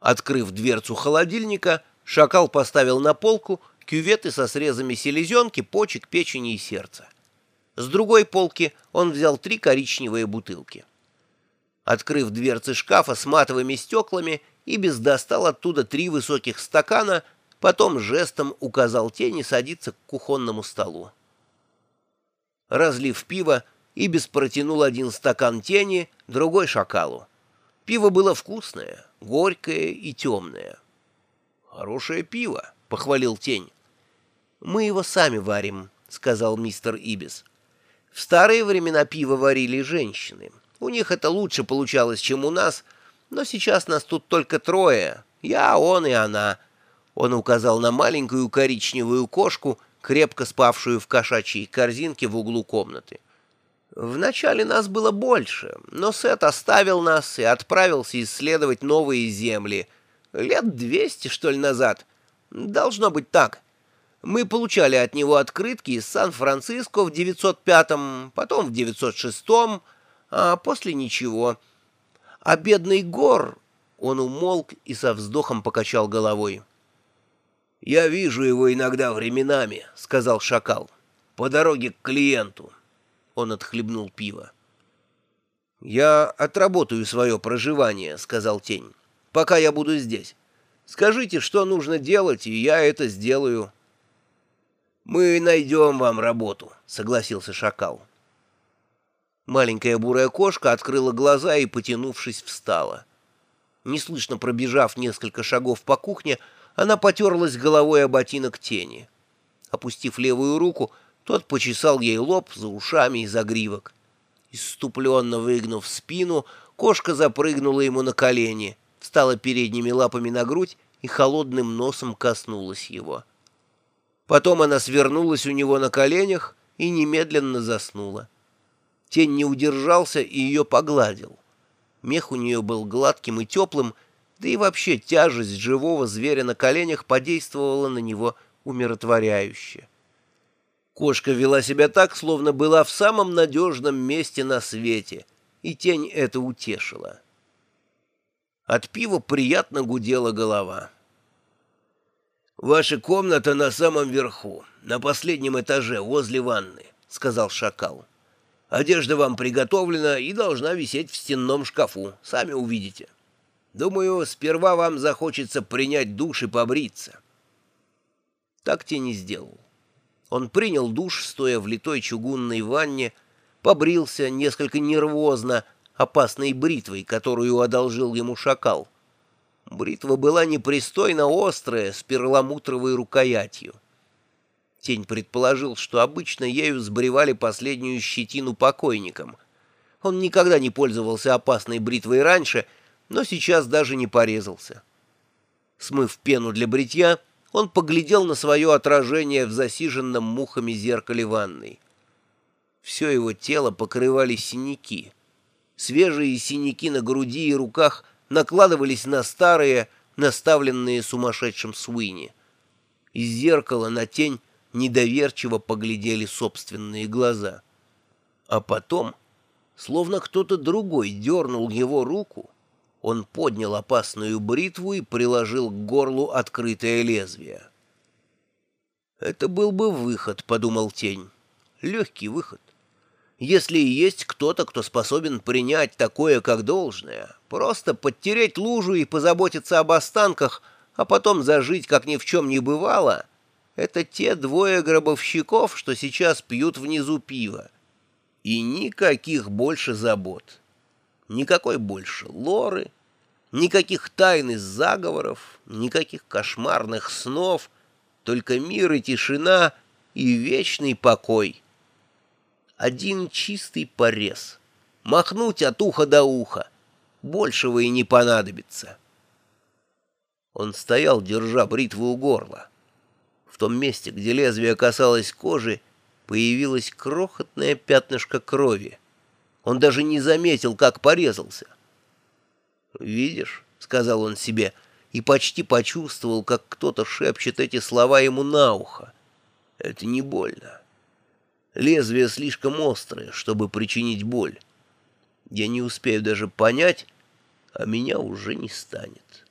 Открыв дверцу холодильника, шакал поставил на полку кюветы со срезами селезенки, почек, печени и сердца. С другой полки он взял три коричневые бутылки. Открыв дверцы шкафа с матовыми стеклами, Ибис достал оттуда три высоких стакана, потом жестом указал тени садиться к кухонному столу. Разлив пиво, Ибис протянул один стакан тени, другой — шакалу. Пиво было вкусное, горькое и темное. «Хорошее пиво», — похвалил тень. «Мы его сами варим», — сказал мистер Ибис. «В старые времена пиво варили женщины. У них это лучше получалось, чем у нас, но сейчас нас тут только трое. Я, он и она». Он указал на маленькую коричневую кошку, крепко спавшую в кошачьей корзинке в углу комнаты. Вначале нас было больше, но Сет оставил нас и отправился исследовать новые земли. Лет двести, что ли, назад. Должно быть так. Мы получали от него открытки из Сан-Франциско в 905-м, потом в 906-м, а после ничего. А бедный Гор... Он умолк и со вздохом покачал головой. «Я вижу его иногда временами», — сказал шакал, — «по дороге к клиенту». Он отхлебнул пиво. «Я отработаю свое проживание», — сказал тень, — «пока я буду здесь. Скажите, что нужно делать, и я это сделаю». «Мы найдем вам работу», — согласился шакал. Маленькая бурая кошка открыла глаза и, потянувшись, встала. Неслышно пробежав несколько шагов по кухне, она потерлась головой о ботинок тени. Опустив левую руку, — тот почесал ей лоб за ушами и загривок. Иступленно выгнув спину, кошка запрыгнула ему на колени, встала передними лапами на грудь и холодным носом коснулась его. Потом она свернулась у него на коленях и немедленно заснула. Тень не удержался и ее погладил. Мех у нее был гладким и теплым, да и вообще тяжесть живого зверя на коленях подействовала на него умиротворяюще. Кошка вела себя так, словно была в самом надежном месте на свете, и тень это утешила. От пива приятно гудела голова. «Ваша комната на самом верху, на последнем этаже, возле ванны», — сказал шакал. «Одежда вам приготовлена и должна висеть в стенном шкафу, сами увидите. Думаю, сперва вам захочется принять душ и побриться». Так те не сделал. Он принял душ, стоя в литой чугунной ванне, побрился несколько нервозно опасной бритвой, которую одолжил ему шакал. Бритва была непристойно острая, с перламутровой рукоятью. Тень предположил, что обычно ею сбривали последнюю щетину покойникам. Он никогда не пользовался опасной бритвой раньше, но сейчас даже не порезался. Смыв пену для бритья, он поглядел на свое отражение в засиженном мухами зеркале ванной. Все его тело покрывали синяки. Свежие синяки на груди и руках накладывались на старые, наставленные сумасшедшим Суини. Из зеркала на тень недоверчиво поглядели собственные глаза. А потом, словно кто-то другой дернул его руку, он поднял опасную бритву и приложил к горлу открытое лезвие. «Это был бы выход», — подумал тень. «Легкий выход. Если есть кто-то, кто способен принять такое как должное, просто подтереть лужу и позаботиться об останках, а потом зажить, как ни в чем не бывало, это те двое гробовщиков, что сейчас пьют внизу пиво. И никаких больше забот» никакой больше лоры, никаких тайн и заговоров, никаких кошмарных снов, только мир и тишина и вечный покой. Один чистый порез. Махнуть от уха до уха. Большего и не понадобится. Он стоял, держа бритву у горла. В том месте, где лезвие касалось кожи, появилось крохотное пятнышко крови. Он даже не заметил, как порезался. «Видишь», — сказал он себе, и почти почувствовал, как кто-то шепчет эти слова ему на ухо. «Это не больно. Лезвие слишком острое, чтобы причинить боль. Я не успею даже понять, а меня уже не станет».